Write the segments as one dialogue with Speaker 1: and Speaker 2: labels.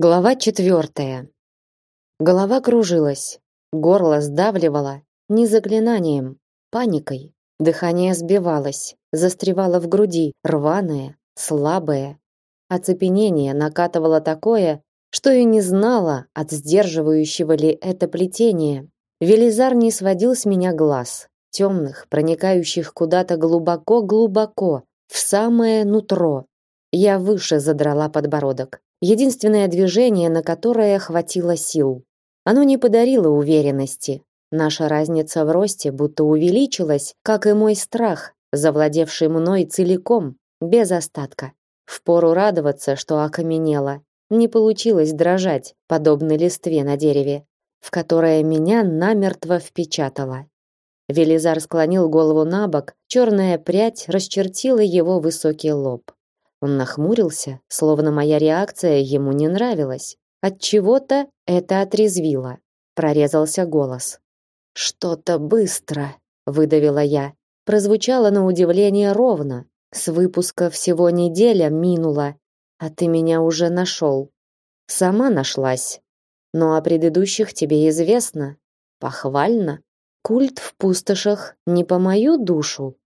Speaker 1: Глава четвертая. Голова кружилась, горло сдавливало не заклинанием, паникой. Дыхание сбивалось, застревало в груди, рваное, слабое. Оцепенение накатывало такое, что и не знала, от сдерживающего ли это плетение. Велизар не сводил с меня глаз, темных, проникающих куда-то глубоко-глубоко, в самое нутро. Я выше задрала подбородок единственное движение, на которое хватило сил. Оно не подарило уверенности. Наша разница в росте будто увеличилась, как и мой страх, завладевший мной целиком, без остатка. Впору радоваться, что окаменело. Не получилось дрожать, подобно листве на дереве, в которое меня намертво впечатало. Велизар склонил голову на бок, черная прядь расчертила его высокий лоб. Он нахмурился, словно моя реакция ему не нравилась. От чего-то это отрезвило. Прорезался голос. Что-то быстро, выдавила я. Прозвучало на удивление ровно. С выпуска всего неделя минула, а ты меня уже нашел. Сама нашлась. Но о предыдущих тебе известно. Похвально. Культ в пустошах не по мою душу.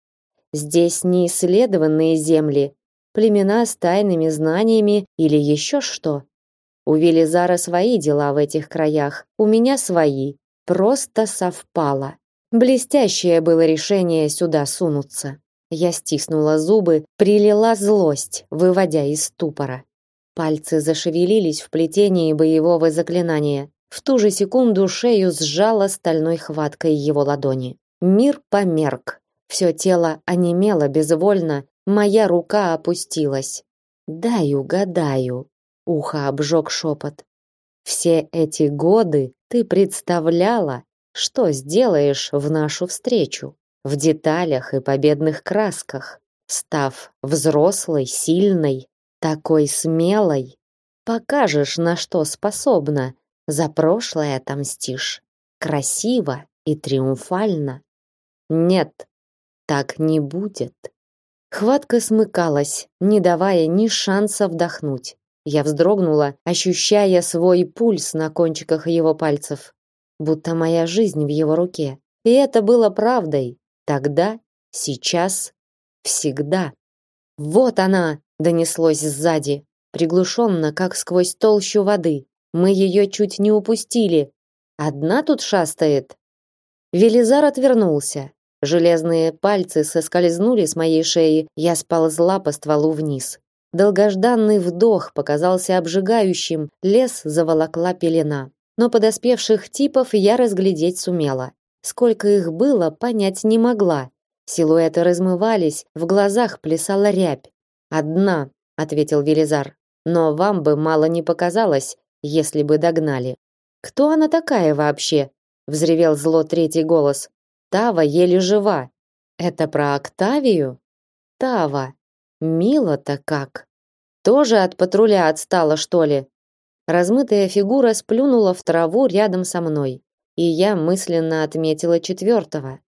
Speaker 1: Здесь не исследованные земли, племена с тайными знаниями или еще что. У Велизара свои дела в этих краях, у меня свои. Просто совпало. Блестящее было решение сюда сунуться. Я стиснула зубы, прилила злость, выводя из ступора. Пальцы зашевелились в плетении боевого заклинания. В ту же секунду шею сжала стальной хваткой его ладони. Мир померк. Все тело онемело безвольно, Моя рука опустилась. Дай угадаю. Ухо обжег шепот. Все эти годы ты представляла, что сделаешь в нашу встречу, в деталях и победных красках, став взрослой, сильной, такой смелой, покажешь, на что способна, за прошлое отомстишь, красиво и триумфально. Нет, так не будет. Хватка смыкалась, не давая ни шанса вдохнуть. Я вздрогнула, ощущая свой пульс на кончиках его пальцев, будто моя жизнь в его руке. И это было правдой. Тогда, сейчас, всегда. Вот она, донеслось сзади, приглушенно, как сквозь толщу воды. Мы ее чуть не упустили. Одна тут шастает. Велизар отвернулся, Железные пальцы соскользнули с моей шеи, я сползла по стволу вниз. Долгожданный вдох показался обжигающим, лес заволокла пелена. Но подоспевших типов я разглядеть сумела. Сколько их было, понять не могла. Силуэты размывались, в глазах плясала рябь. «Одна», — ответил Велизар. «Но вам бы мало не показалось, если бы догнали». «Кто она такая вообще?» — взревел зло третий голос. Тава еле жива. Это про Октавию? Тава. Мило-то как. Тоже от патруля отстала, что ли? Размытая фигура сплюнула в траву рядом со мной, и я мысленно отметила четвертого.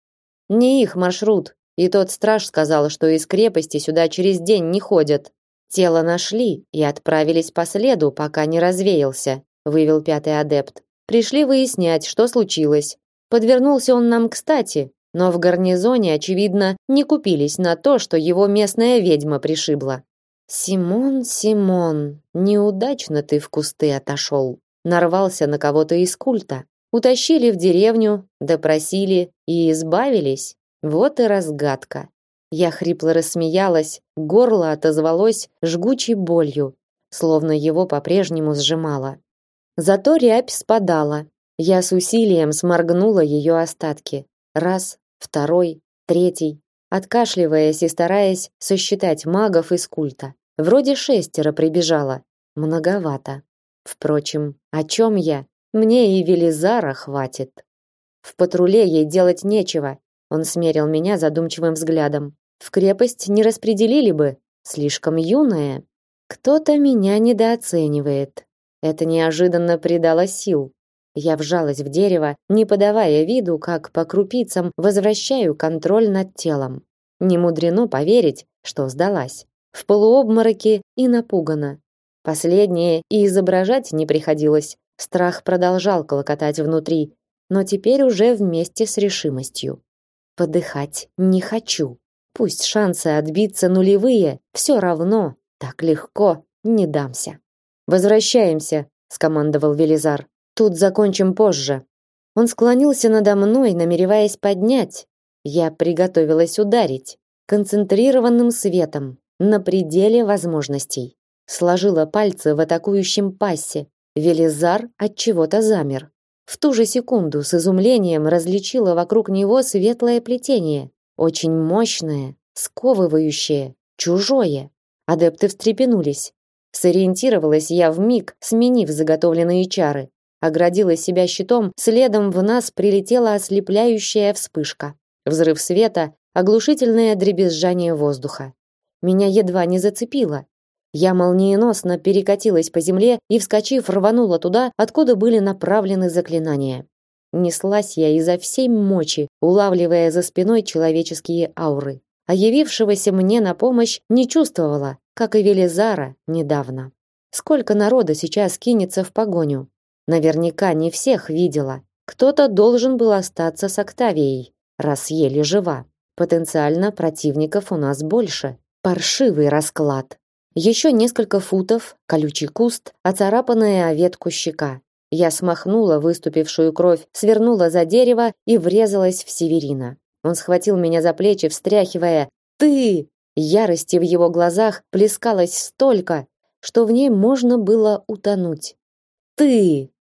Speaker 1: Не их маршрут, и тот страж сказал, что из крепости сюда через день не ходят. Тело нашли и отправились по следу, пока не развеялся, вывел пятый адепт. Пришли выяснять, что случилось. Подвернулся он нам кстати, но в гарнизоне, очевидно, не купились на то, что его местная ведьма пришибла. Симон, Симон, неудачно ты в кусты отошел. Нарвался на кого-то из культа. Утащили в деревню, допросили и избавились. Вот и разгадка. Я хрипло рассмеялась, горло отозвалось жгучей болью, словно его по-прежнему сжимало. Зато рябь спадала, я с усилием сморгнула ее остатки. Раз, второй, третий, откашливаясь и стараясь сосчитать магов из культа. Вроде шестеро прибежало. Многовато. Впрочем, о чем я? Мне и Велизара хватит. В патруле ей делать нечего. Он смерил меня задумчивым взглядом. В крепость не распределили бы, слишком юная. Кто-то меня недооценивает. Это неожиданно придало сил. Я вжалась в дерево, не подавая виду, как по крупицам возвращаю контроль над телом. Не мудрено поверить, что сдалась. В полуобмороке и напугана. Последнее и изображать не приходилось. Страх продолжал колокотать внутри, но теперь уже вместе с решимостью. Подыхать не хочу. Пусть шансы отбиться нулевые, все равно так легко не дамся. Возвращаемся, скомандовал Велизар. Тут закончим позже. Он склонился надо мной, намереваясь поднять. Я приготовилась ударить концентрированным светом на пределе возможностей. Сложила пальцы в атакующем пассе. Велизар от чего-то замер. В ту же секунду с изумлением различила вокруг него светлое плетение, очень мощное, сковывающее, чужое. Адепты встрепенулись. Сориентировалась я в миг, сменив заготовленные чары. Оградила себя щитом, следом в нас прилетела ослепляющая вспышка. Взрыв света, оглушительное дребезжание воздуха. Меня едва не зацепило. Я молниеносно перекатилась по земле и, вскочив, рванула туда, откуда были направлены заклинания. Неслась я изо всей мочи, улавливая за спиной человеческие ауры. А явившегося мне на помощь не чувствовала, как и Велизара недавно. Сколько народа сейчас кинется в погоню? Наверняка не всех видела. Кто-то должен был остаться с Октавией, раз еле жива. Потенциально противников у нас больше. Паршивый расклад. Еще несколько футов, колючий куст, оцарапанная о ветку щека. Я смахнула выступившую кровь, свернула за дерево и врезалась в Северина. Он схватил меня за плечи, встряхивая. «Ты!» Ярости в его глазах плескалось столько, что в ней можно было утонуть. «Ты!»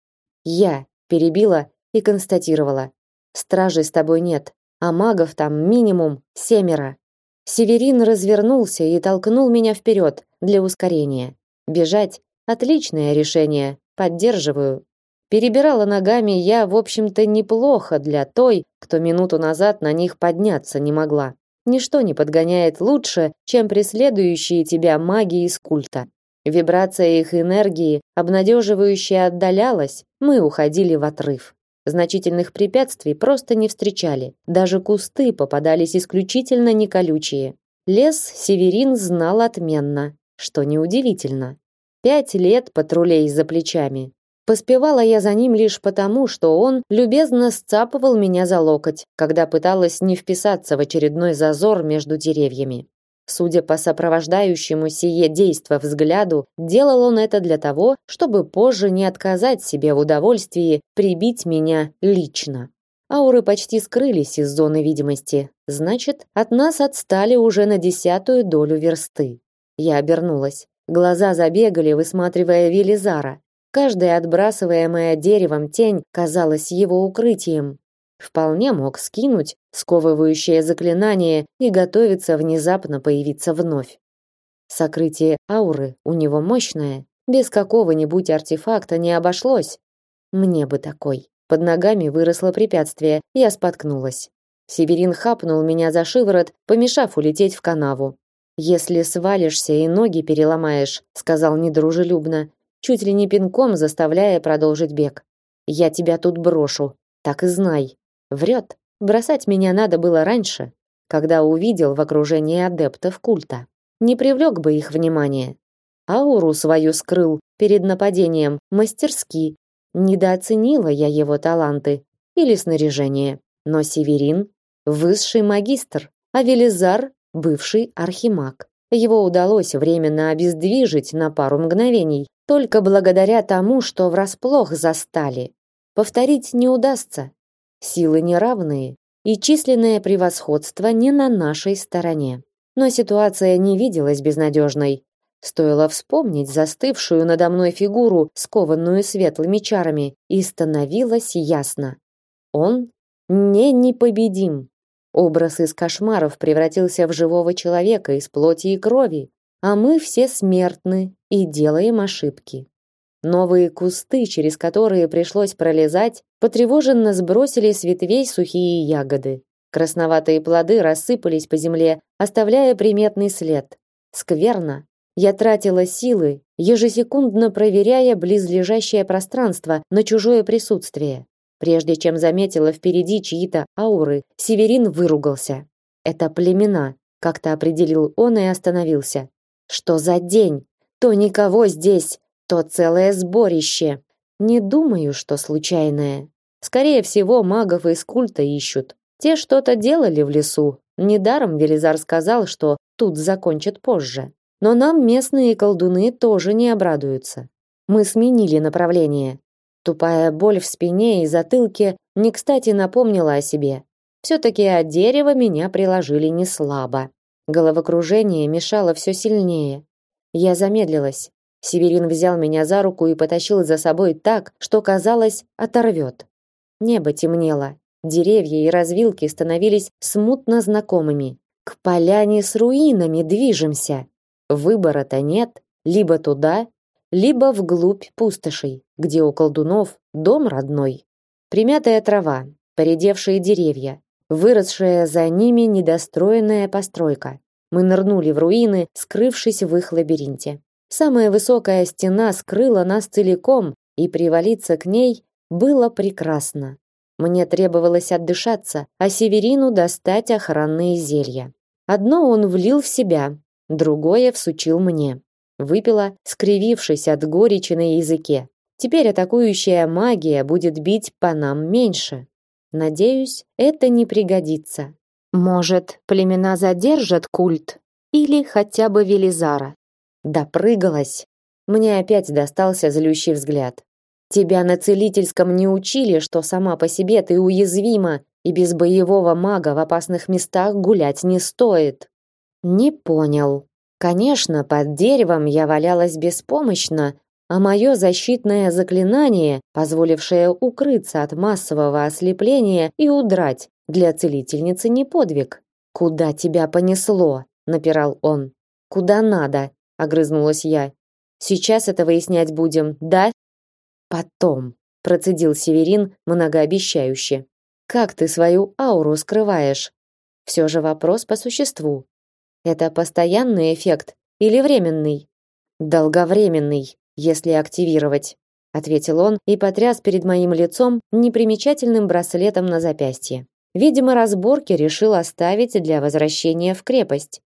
Speaker 1: Я перебила и констатировала. «Стражей с тобой нет, а магов там минимум семеро». Северин развернулся и толкнул меня вперед для ускорения. Бежать – отличное решение, поддерживаю. Перебирала ногами я, в общем-то, неплохо для той, кто минуту назад на них подняться не могла. Ничто не подгоняет лучше, чем преследующие тебя маги из культа. Вибрация их энергии обнадеживающе отдалялась, мы уходили в отрыв. Значительных препятствий просто не встречали. Даже кусты попадались исключительно неколючие. Лес Северин знал отменно, что неудивительно. Пять лет патрулей за плечами. Поспевала я за ним лишь потому, что он любезно сцапывал меня за локоть, когда пыталась не вписаться в очередной зазор между деревьями. Судя по сопровождающему сие действо взгляду, делал он это для того, чтобы позже не отказать себе в удовольствии прибить меня лично. Ауры почти скрылись из зоны видимости. Значит, от нас отстали уже на десятую долю версты. Я обернулась. Глаза забегали, высматривая Велизара. Каждая отбрасываемая деревом тень казалась его укрытием. Вполне мог скинуть сковывающее заклинание и готовиться внезапно появиться вновь. Сокрытие ауры у него мощное, без какого-нибудь артефакта не обошлось. Мне бы такой. Под ногами выросло препятствие, я споткнулась. Северин хапнул меня за шиворот, помешав улететь в канаву. Если свалишься и ноги переломаешь, сказал недружелюбно, чуть ли не пинком заставляя продолжить бег. Я тебя тут брошу, так и знай. Врет. Бросать меня надо было раньше, когда увидел в окружении адептов культа. Не привлек бы их внимание. Ауру свою скрыл перед нападением мастерски. Недооценила я его таланты или снаряжение. Но Северин – высший магистр, а Велизар – бывший архимаг. Его удалось временно обездвижить на пару мгновений, только благодаря тому, что врасплох застали. Повторить не удастся, Силы неравные, и численное превосходство не на нашей стороне. Но ситуация не виделась безнадежной. Стоило вспомнить застывшую надо мной фигуру, скованную светлыми чарами, и становилось ясно. Он не непобедим. Образ из кошмаров превратился в живого человека из плоти и крови, а мы все смертны и делаем ошибки. Новые кусты, через которые пришлось пролезать, потревоженно сбросили с ветвей сухие ягоды. Красноватые плоды рассыпались по земле, оставляя приметный след. Скверно. Я тратила силы, ежесекундно проверяя близлежащее пространство на чужое присутствие. Прежде чем заметила впереди чьи-то ауры, Северин выругался. Это племена, как-то определил он и остановился. Что за день? то никого здесь, то целое сборище. Не думаю, что случайное. Скорее всего, магов из культа ищут. Те что-то делали в лесу. Недаром Велизар сказал, что тут закончат позже. Но нам местные колдуны тоже не обрадуются. Мы сменили направление. Тупая боль в спине и затылке не кстати напомнила о себе. Все-таки от дерева меня приложили не слабо. Головокружение мешало все сильнее. Я замедлилась. Северин взял меня за руку и потащил за собой так, что казалось, оторвет. Небо темнело. Деревья и развилки становились смутно знакомыми. К поляне с руинами движемся. Выбора-то нет, либо туда, либо вглубь пустошей, где у колдунов дом родной. Примятая трава, поредевшие деревья, выросшая за ними недостроенная постройка. Мы нырнули в руины, скрывшись в их лабиринте. Самая высокая стена скрыла нас целиком, и привалиться к ней было прекрасно. Мне требовалось отдышаться, а Северину достать охранные зелья. Одно он влил в себя, другое всучил мне. Выпила, скривившись от горечи на языке. Теперь атакующая магия будет бить по нам меньше. Надеюсь, это не пригодится. Может, племена задержат культ или хотя бы Велизара. Допрыгалась. Мне опять достался злющий взгляд. Тебя на целительском не учили, что сама по себе ты уязвима, и без боевого мага в опасных местах гулять не стоит. Не понял. Конечно, под деревом я валялась беспомощно, а мое защитное заклинание, позволившее укрыться от массового ослепления и удрать, для целительницы не подвиг. Куда тебя понесло? напирал он. Куда надо? Огрызнулась я. Сейчас это выяснять будем, да? Потом, процедил Северин многообещающе. Как ты свою ауру скрываешь? Все же вопрос по существу. Это постоянный эффект или временный? Долговременный, если активировать, ответил он и потряс перед моим лицом непримечательным браслетом на запястье. Видимо, разборки решил оставить для возвращения в крепость.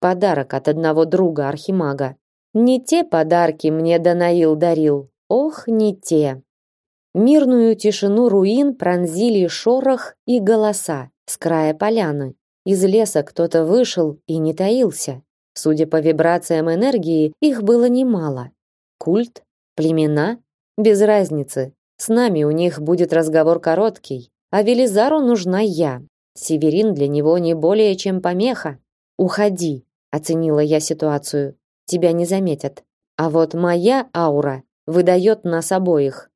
Speaker 1: Подарок от одного друга архимага. Не те подарки мне Данаил дарил, Ох, не те. Мирную тишину руин пронзили шорох и голоса с края поляны. Из леса кто-то вышел и не таился. Судя по вибрациям энергии, их было немало. Культ, племена, без разницы. С нами у них будет разговор короткий, а Велизару нужна я. Северин для него не более чем помеха. Уходи, оценила я ситуацию. Тебя не заметят. А вот моя аура выдает нас обоих.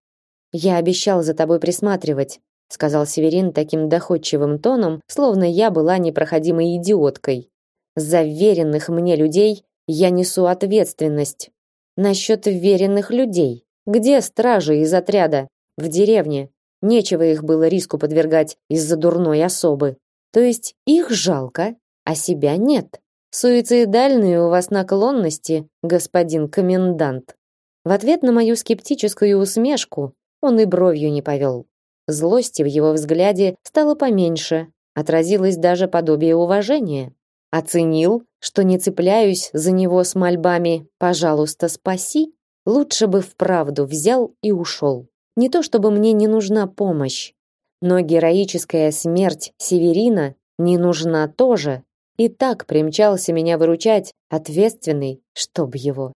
Speaker 1: Я обещал за тобой присматривать, сказал Северин таким доходчивым тоном, словно я была непроходимой идиоткой. За веренных мне людей я несу ответственность. Насчет веренных людей. Где стражи из отряда? В деревне. Нечего их было риску подвергать из-за дурной особы. То есть их жалко, а себя нет. Суицидальные у вас наклонности, господин комендант. В ответ на мою скептическую усмешку он и бровью не повел. Злости в его взгляде стало поменьше, отразилось даже подобие уважения. Оценил, что не цепляюсь за него с мольбами «пожалуйста, спаси», лучше бы вправду взял и ушел. Не то чтобы мне не нужна помощь, но героическая смерть Северина не нужна тоже. И так примчался меня выручать ответственный, чтоб его.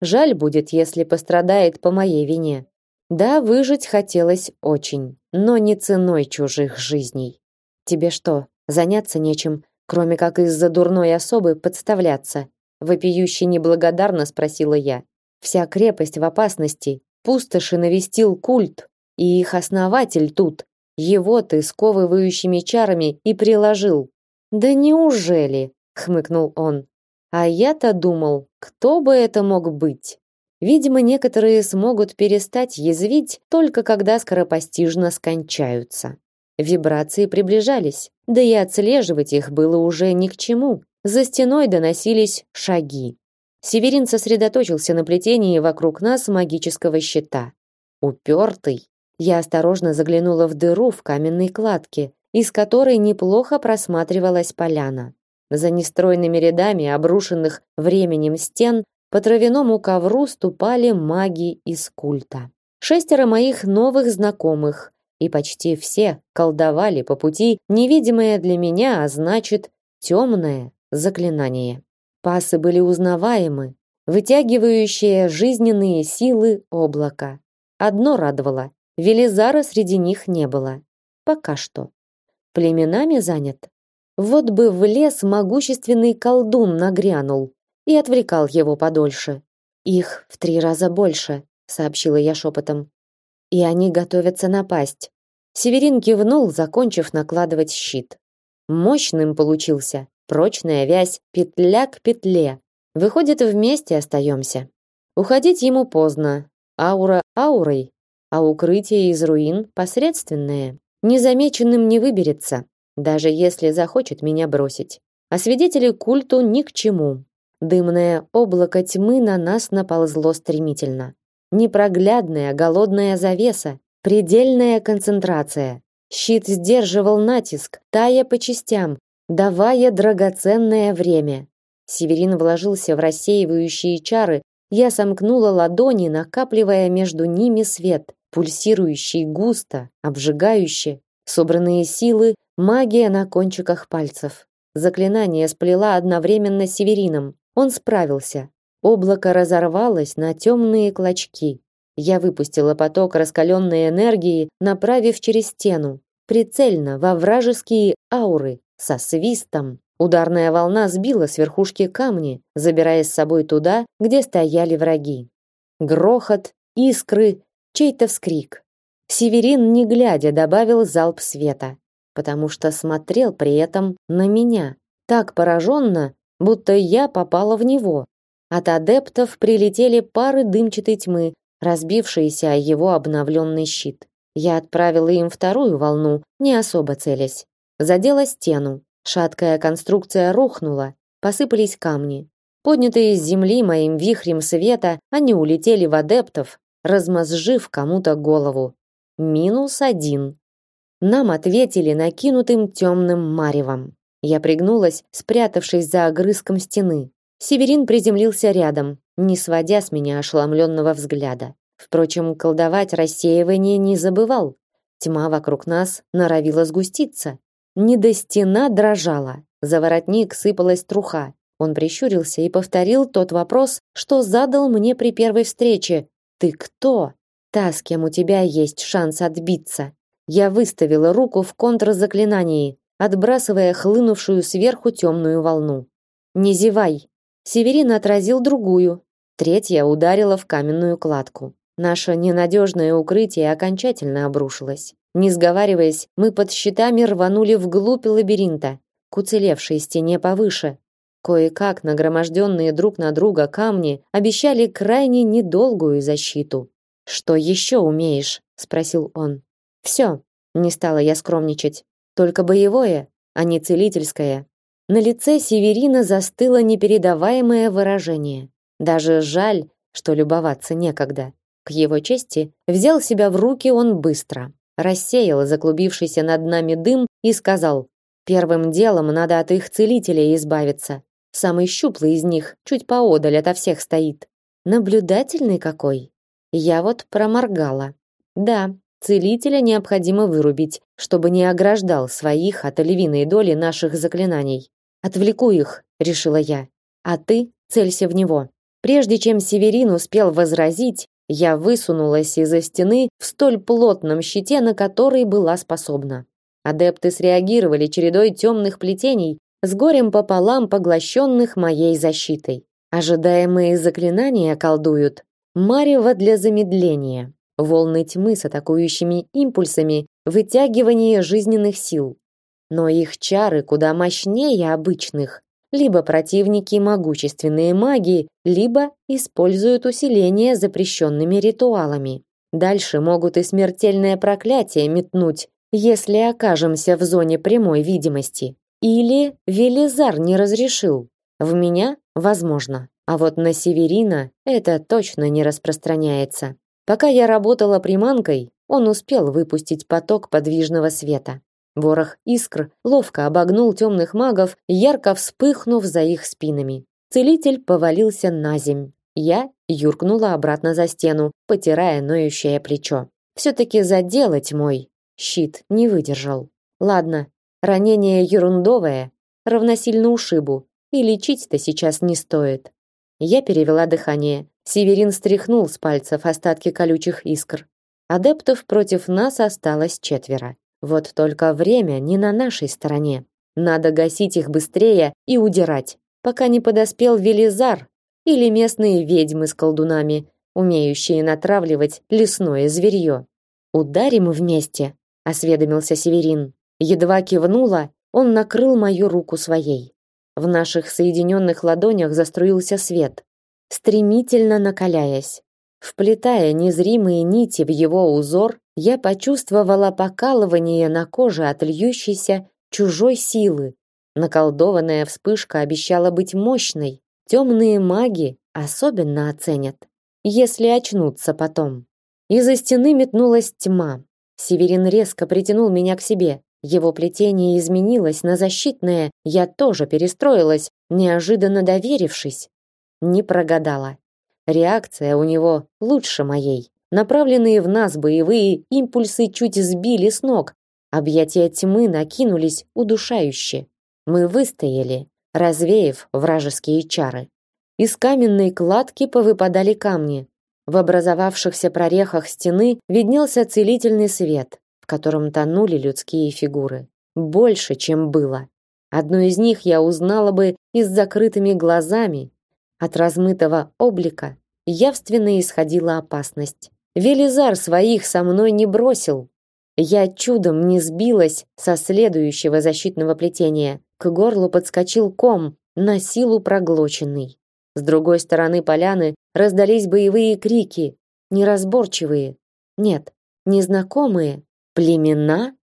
Speaker 1: Жаль будет, если пострадает по моей вине. Да, выжить хотелось очень, но не ценой чужих жизней. Тебе что, заняться нечем, кроме как из-за дурной особы подставляться? Вопиюще неблагодарно спросила я. Вся крепость в опасности, пустоши навестил культ, и их основатель тут. Его ты сковывающими чарами и приложил. Да неужели? хмыкнул он. А я-то думал, кто бы это мог быть. Видимо, некоторые смогут перестать язвить только когда скоропостижно скончаются. Вибрации приближались, да и отслеживать их было уже ни к чему. За стеной доносились шаги. Северин сосредоточился на плетении вокруг нас магического щита. Упертый. Я осторожно заглянула в дыру в каменной кладке, из которой неплохо просматривалась поляна. За нестройными рядами обрушенных временем стен по травяному ковру ступали маги из культа. Шестеро моих новых знакомых, и почти все колдовали по пути невидимое для меня, а значит, темное заклинание. Пасы были узнаваемы, вытягивающие жизненные силы облака. Одно радовало — Велизара среди них не было. Пока что. Племенами занят. Вот бы в лес могущественный колдун нагрянул и отвлекал его подольше. Их в три раза больше, сообщила я шепотом. И они готовятся напасть. Северин кивнул, закончив накладывать щит. Мощным получился, прочная вязь, петля к петле. Выходит, вместе остаемся. Уходить ему поздно. Аура аурой, а укрытие из руин посредственное. Незамеченным не выберется, даже если захочет меня бросить. А свидетели культу ни к чему. Дымное облако тьмы на нас наползло стремительно. Непроглядная голодная завеса, предельная концентрация. Щит сдерживал натиск, тая по частям, давая драгоценное время. Северин вложился в рассеивающие чары, я сомкнула ладони, накапливая между ними свет, пульсирующий густо, обжигающий. Собранные силы, магия на кончиках пальцев. Заклинание сплела одновременно с Северином. Он справился. Облако разорвалось на темные клочки. Я выпустила поток раскаленной энергии, направив через стену, прицельно во вражеские ауры, со свистом. Ударная волна сбила с верхушки камни, забирая с собой туда, где стояли враги. Грохот, искры, чей-то вскрик. Северин, не глядя, добавил залп света, потому что смотрел при этом на меня, так пораженно, будто я попала в него. От адептов прилетели пары дымчатой тьмы, разбившиеся о его обновленный щит. Я отправила им вторую волну, не особо целясь. Задела стену. Шаткая конструкция рухнула, посыпались камни. Поднятые с земли моим вихрем света, они улетели в адептов, размозжив кому-то голову. Минус один. Нам ответили накинутым темным маревом. Я пригнулась, спрятавшись за огрызком стены. Северин приземлился рядом, не сводя с меня ошеломленного взгляда. Впрочем, колдовать рассеивание не забывал. Тьма вокруг нас норовила сгуститься. Не до стена дрожала, за воротник сыпалась труха. Он прищурился и повторил тот вопрос, что задал мне при первой встрече. «Ты кто?» «Та, с кем у тебя есть шанс отбиться». Я выставила руку в контрзаклинании, отбрасывая хлынувшую сверху темную волну. «Не зевай!» Северин отразил другую. Третья ударила в каменную кладку. Наше ненадежное укрытие окончательно обрушилось. Не сговариваясь, мы под щитами рванули вглубь лабиринта, к уцелевшей стене повыше. Кое-как нагроможденные друг на друга камни обещали крайне недолгую защиту. «Что еще умеешь?» — спросил он. «Все», — не стала я скромничать. «Только боевое, а не целительское. На лице Северина застыло непередаваемое выражение. Даже жаль, что любоваться некогда. К его чести, взял себя в руки он быстро, рассеял заклубившийся над нами дым и сказал: "Первым делом надо от их целителей избавиться. Самый щуплый из них чуть поодаль ото всех стоит. Наблюдательный какой". Я вот проморгала. Да, целителя необходимо вырубить, чтобы не ограждал своих от львиной доли наших заклинаний. Отвлеку их, решила я. А ты целься в него. Прежде чем Северин успел возразить, я высунулась из-за стены в столь плотном щите, на который была способна. Адепты среагировали чередой темных плетений, с горем пополам поглощенных моей защитой. Ожидаемые заклинания колдуют. Марево для замедления. Волны тьмы с атакующими импульсами, вытягивание жизненных сил но их чары куда мощнее обычных. Либо противники могущественные маги, либо используют усиление запрещенными ритуалами. Дальше могут и смертельное проклятие метнуть, если окажемся в зоне прямой видимости. Или Велизар не разрешил. В меня возможно, а вот на Северина это точно не распространяется. Пока я работала приманкой, он успел выпустить поток подвижного света. Ворох искр ловко обогнул темных магов, ярко вспыхнув за их спинами. Целитель повалился на земь. Я юркнула обратно за стену, потирая ноющее плечо. Все-таки заделать мой щит не выдержал. Ладно, ранение ерундовое, равносильно ушибу, и лечить-то сейчас не стоит. Я перевела дыхание. Северин стряхнул с пальцев остатки колючих искр. Адептов против нас осталось четверо. Вот только время не на нашей стороне. Надо гасить их быстрее и удирать, пока не подоспел Велизар или местные ведьмы с колдунами, умеющие натравливать лесное зверье. Ударим вместе, осведомился Северин. Едва кивнула, он накрыл мою руку своей. В наших соединенных ладонях заструился свет, стремительно накаляясь. Вплетая незримые нити в его узор, я почувствовала покалывание на коже от льющейся чужой силы. Наколдованная вспышка обещала быть мощной. Темные маги особенно оценят, если очнутся потом. Из-за стены метнулась тьма. Северин резко притянул меня к себе. Его плетение изменилось на защитное, я тоже перестроилась, неожиданно доверившись. Не прогадала. Реакция у него лучше моей. Направленные в нас боевые импульсы чуть сбили с ног. Объятия тьмы накинулись удушающе. Мы выстояли, развеяв вражеские чары. Из каменной кладки повыпадали камни. В образовавшихся прорехах стены виднелся целительный свет, в котором тонули людские фигуры. Больше, чем было. Одну из них я узнала бы и с закрытыми глазами. От размытого облика явственно исходила опасность. Велизар своих со мной не бросил. Я чудом не сбилась со следующего защитного плетения. К горлу подскочил ком, на силу проглоченный. С другой стороны поляны раздались боевые крики, неразборчивые. Нет, незнакомые. Племена?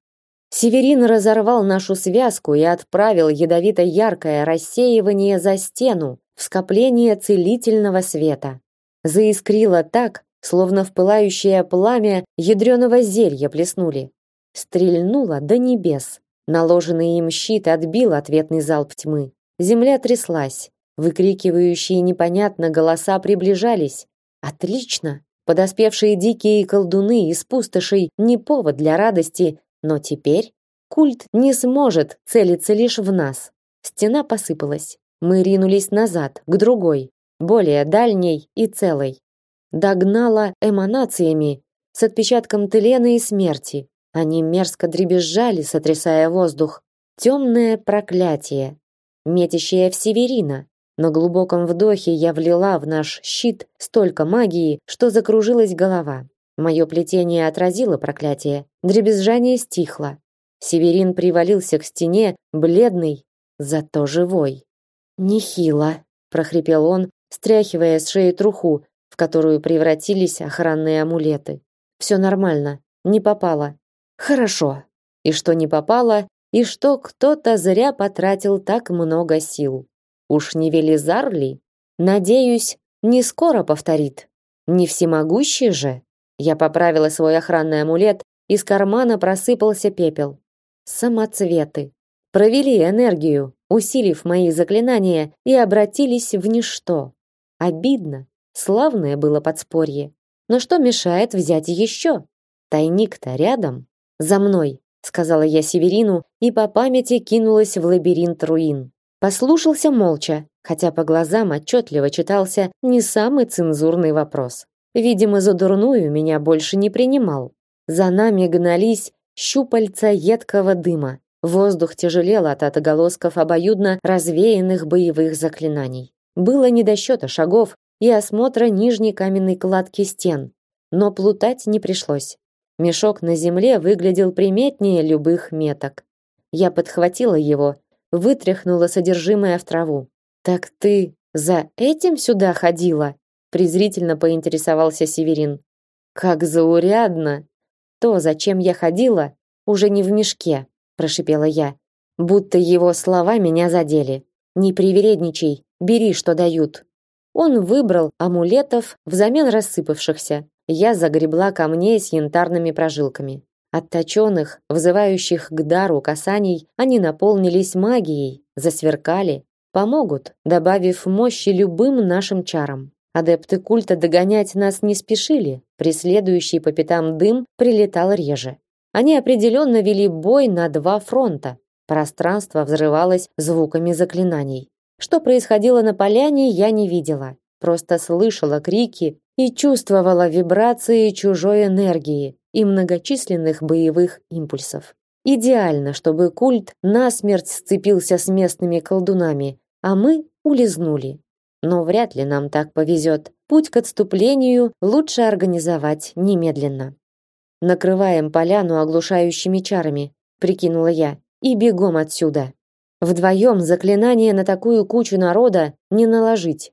Speaker 1: Северин разорвал нашу связку и отправил ядовито-яркое рассеивание за стену, в скопление целительного света. Заискрило так, словно в пылающее пламя ядреного зелья плеснули. Стрельнуло до небес. Наложенный им щит отбил ответный залп тьмы. Земля тряслась. Выкрикивающие непонятно голоса приближались. Отлично! Подоспевшие дикие колдуны из пустошей не повод для радости, но теперь культ не сможет целиться лишь в нас. Стена посыпалась. Мы ринулись назад, к другой, более дальней и целой. Догнала эманациями с отпечатком тлена и смерти. Они мерзко дребезжали, сотрясая воздух. Темное проклятие, метящее в Северина. На глубоком вдохе я влила в наш щит столько магии, что закружилась голова. Мое плетение отразило проклятие. Дребезжание стихло. Северин привалился к стене, бледный, зато живой. Нехило, прохрипел он, стряхивая с шеи труху, в которую превратились охранные амулеты. Все нормально, не попало. Хорошо. И что не попало, и что кто-то зря потратил так много сил. Уж не Велизар ли? Надеюсь, не скоро повторит. Не всемогущий же. Я поправила свой охранный амулет, из кармана просыпался пепел. Самоцветы провели энергию, усилив мои заклинания и обратились в ничто. Обидно. Славное было подспорье. Но что мешает взять еще? Тайник-то рядом. За мной, сказала я Северину и по памяти кинулась в лабиринт руин. Послушался молча, хотя по глазам отчетливо читался не самый цензурный вопрос. Видимо, за дурную меня больше не принимал. За нами гнались щупальца едкого дыма. Воздух тяжелел от отголосков обоюдно развеянных боевых заклинаний. Было не до счета шагов и осмотра нижней каменной кладки стен, но плутать не пришлось. Мешок на земле выглядел приметнее любых меток. Я подхватила его, вытряхнула содержимое в траву. Так ты за этим сюда ходила? презрительно поинтересовался Северин. Как заурядно. То, зачем я ходила, уже не в мешке прошипела я, будто его слова меня задели. Не привередничай, бери, что дают. Он выбрал амулетов взамен рассыпавшихся. Я загребла камней с янтарными прожилками. Отточенных, вызывающих к дару касаний, они наполнились магией, засверкали, помогут, добавив мощи любым нашим чарам. Адепты культа догонять нас не спешили, преследующий по пятам дым прилетал реже. Они определенно вели бой на два фронта. Пространство взрывалось звуками заклинаний. Что происходило на поляне, я не видела. Просто слышала крики и чувствовала вибрации чужой энергии и многочисленных боевых импульсов. Идеально, чтобы культ насмерть сцепился с местными колдунами, а мы улизнули. Но вряд ли нам так повезет. Путь к отступлению лучше организовать немедленно. Накрываем поляну оглушающими чарами, прикинула я, и бегом отсюда. Вдвоем заклинание на такую кучу народа не наложить.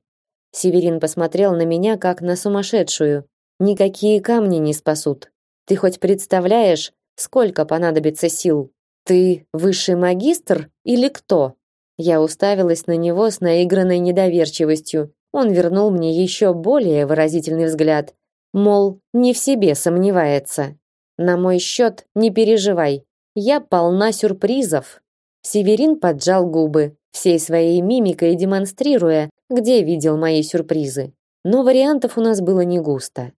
Speaker 1: Северин посмотрел на меня как на сумасшедшую. Никакие камни не спасут. Ты хоть представляешь, сколько понадобится сил? Ты высший магистр или кто? Я уставилась на него с наигранной недоверчивостью. Он вернул мне еще более выразительный взгляд, мол, не в себе сомневается. На мой счет не переживай, я полна сюрпризов. Северин поджал губы, всей своей мимикой демонстрируя, где видел мои сюрпризы. Но вариантов у нас было не густо.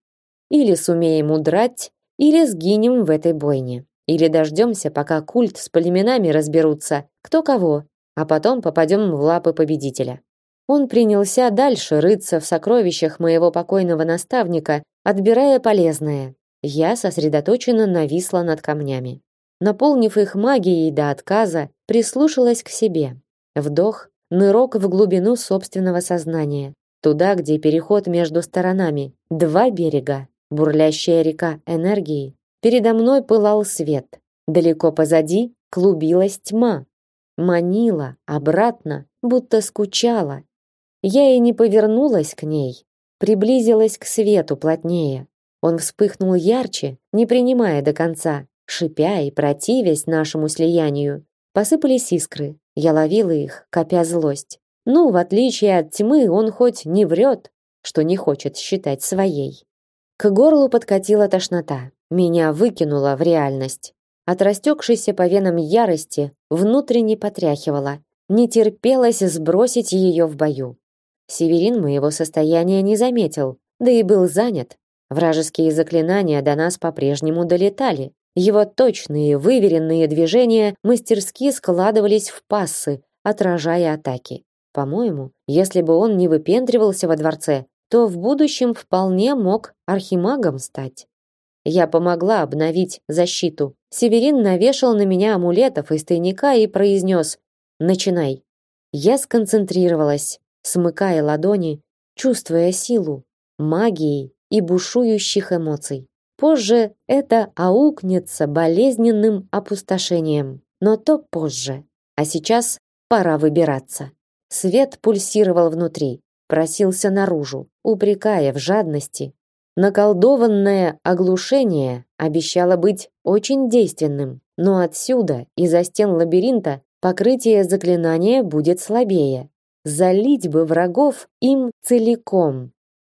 Speaker 1: Или сумеем удрать, или сгинем в этой бойне. Или дождемся, пока культ с племенами разберутся, кто кого, а потом попадем в лапы победителя. Он принялся дальше рыться в сокровищах моего покойного наставника, отбирая полезное. Я сосредоточенно нависла над камнями. Наполнив их магией до отказа, прислушалась к себе. Вдох, нырок в глубину собственного сознания, туда, где переход между сторонами, два берега, бурлящая река энергии. Передо мной пылал свет. Далеко позади клубилась тьма, манила обратно, будто скучала. Я и не повернулась к ней, приблизилась к свету плотнее. Он вспыхнул ярче, не принимая до конца, шипя и противясь нашему слиянию. Посыпались искры. Я ловила их, копя злость. Ну, в отличие от тьмы, он хоть не врет, что не хочет считать своей. К горлу подкатила тошнота. Меня выкинуло в реальность. От растекшейся по венам ярости внутренне потряхивала. Не терпелось сбросить ее в бою. Северин моего состояния не заметил, да и был занят. Вражеские заклинания до нас по-прежнему долетали. Его точные, выверенные движения мастерски складывались в пассы, отражая атаки. По-моему, если бы он не выпендривался во дворце, то в будущем вполне мог архимагом стать. Я помогла обновить защиту. Северин навешал на меня амулетов из тайника и произнес «Начинай». Я сконцентрировалась, смыкая ладони, чувствуя силу, магии и бушующих эмоций. Позже это аукнется болезненным опустошением, но то позже. А сейчас пора выбираться. Свет пульсировал внутри, просился наружу, упрекая в жадности, Наколдованное оглушение обещало быть очень действенным, но отсюда, из-за стен лабиринта, покрытие заклинания будет слабее. Залить бы врагов им целиком.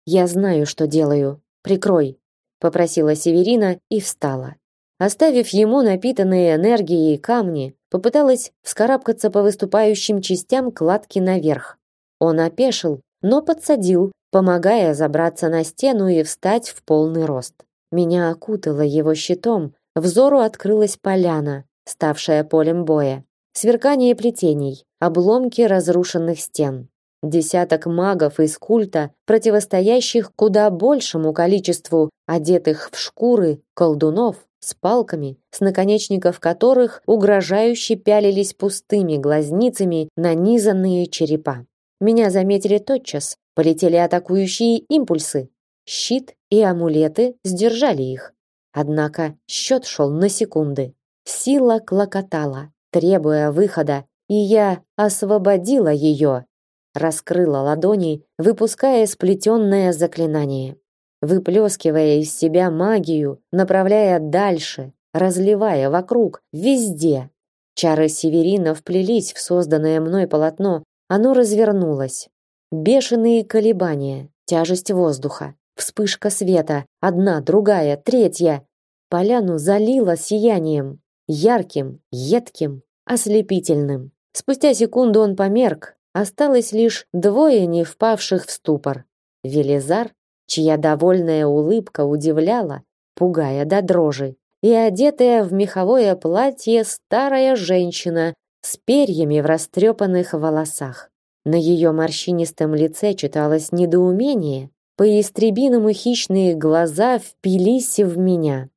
Speaker 1: Я знаю, что делаю. Прикрой, попросила Северина и встала. Оставив ему напитанные энергией камни, попыталась вскарабкаться по выступающим частям кладки наверх. Он опешил, но подсадил, помогая забраться на стену и встать в полный рост. Меня окутало его щитом, взору открылась поляна, ставшая полем боя. Сверкание плетений, обломки разрушенных стен. Десяток магов из культа, противостоящих куда большему количеству одетых в шкуры колдунов с палками, с наконечников которых угрожающе пялились пустыми глазницами нанизанные черепа. Меня заметили тотчас, полетели атакующие импульсы. Щит и амулеты сдержали их. Однако счет шел на секунды. Сила клокотала, требуя выхода, и я освободила ее. Раскрыла ладони, выпуская сплетенное заклинание. Выплескивая из себя магию, направляя дальше, разливая вокруг, везде. Чары Северина вплелись в созданное мной полотно, оно развернулось. Бешеные колебания, тяжесть воздуха, вспышка света, одна, другая, третья. Поляну залило сиянием, ярким, едким, ослепительным. Спустя секунду он померк, осталось лишь двое не впавших в ступор. Велизар, чья довольная улыбка удивляла, пугая до дрожи, и одетая в меховое платье старая женщина с перьями в растрепанных волосах. На ее морщинистом лице читалось недоумение, по истребиному хищные глаза впились в меня.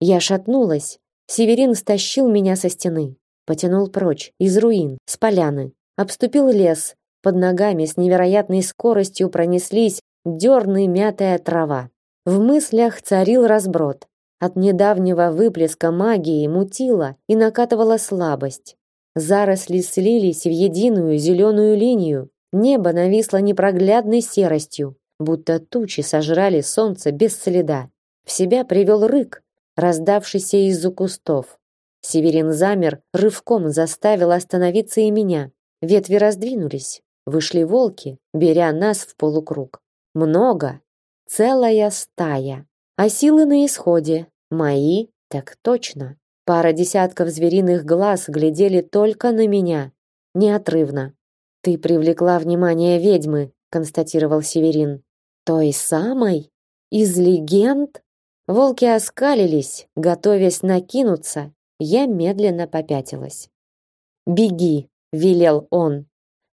Speaker 1: Я шатнулась. Северин стащил меня со стены, потянул прочь из руин, с поляны, обступил лес. Под ногами с невероятной скоростью пронеслись дерны мятая трава. В мыслях царил разброд. От недавнего выплеска магии мутила и накатывала слабость. Заросли слились в единую зеленую линию. Небо нависло непроглядной серостью, будто тучи сожрали солнце без следа. В себя привел рык, раздавшийся из-за кустов. Северин замер, рывком заставил остановиться и меня. Ветви раздвинулись, вышли волки, беря нас в полукруг. Много, целая стая. А силы на исходе. Мои, так точно. Пара десятков звериных глаз глядели только на меня, неотрывно. Ты привлекла внимание ведьмы, констатировал Северин. Той самой из легенд? Волки оскалились, готовясь накинуться. Я медленно попятилась. Беги, велел он.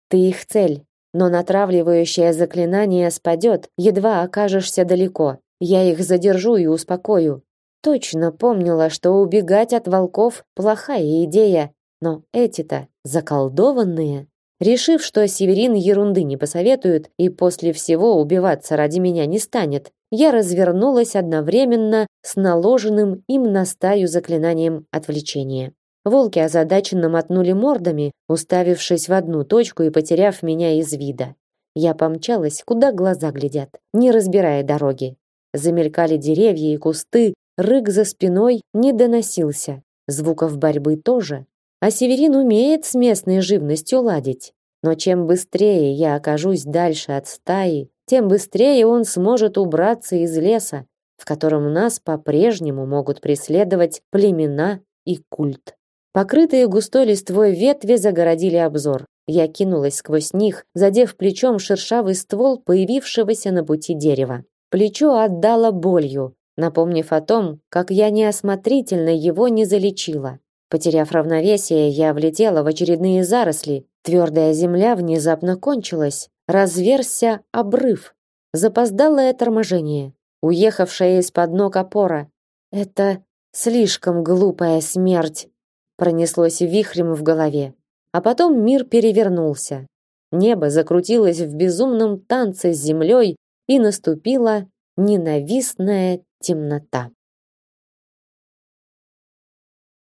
Speaker 1: Ты их цель, но натравливающее заклинание спадет, едва окажешься далеко. Я их задержу и успокою. Точно помнила, что убегать от волков плохая идея, но эти-то заколдованные. Решив, что Северин ерунды не посоветует и после всего убиваться ради меня не станет, я развернулась одновременно с наложенным им на стаю заклинанием отвлечения. Волки озадаченно мотнули мордами, уставившись в одну точку и потеряв меня из вида. Я помчалась, куда глаза глядят, не разбирая дороги. Замелькали деревья и кусты, рык за спиной не доносился, звуков борьбы тоже. А Северин умеет с местной живностью ладить. Но чем быстрее я окажусь дальше от стаи, тем быстрее он сможет убраться из леса, в котором нас по-прежнему могут преследовать племена и культ. Покрытые густой листвой ветви загородили обзор. Я кинулась сквозь них, задев плечом шершавый ствол появившегося на пути дерева. Плечо отдало болью, напомнив о том, как я неосмотрительно его не залечила. Потеряв равновесие, я влетела в очередные заросли. Твердая земля внезапно кончилась. Разверся обрыв. Запоздалое торможение. Уехавшая из-под ног опора. Это слишком глупая смерть пронеслось вихрем в голове. А потом мир перевернулся. Небо закрутилось в безумном танце с землей, и наступила ненавистная темнота.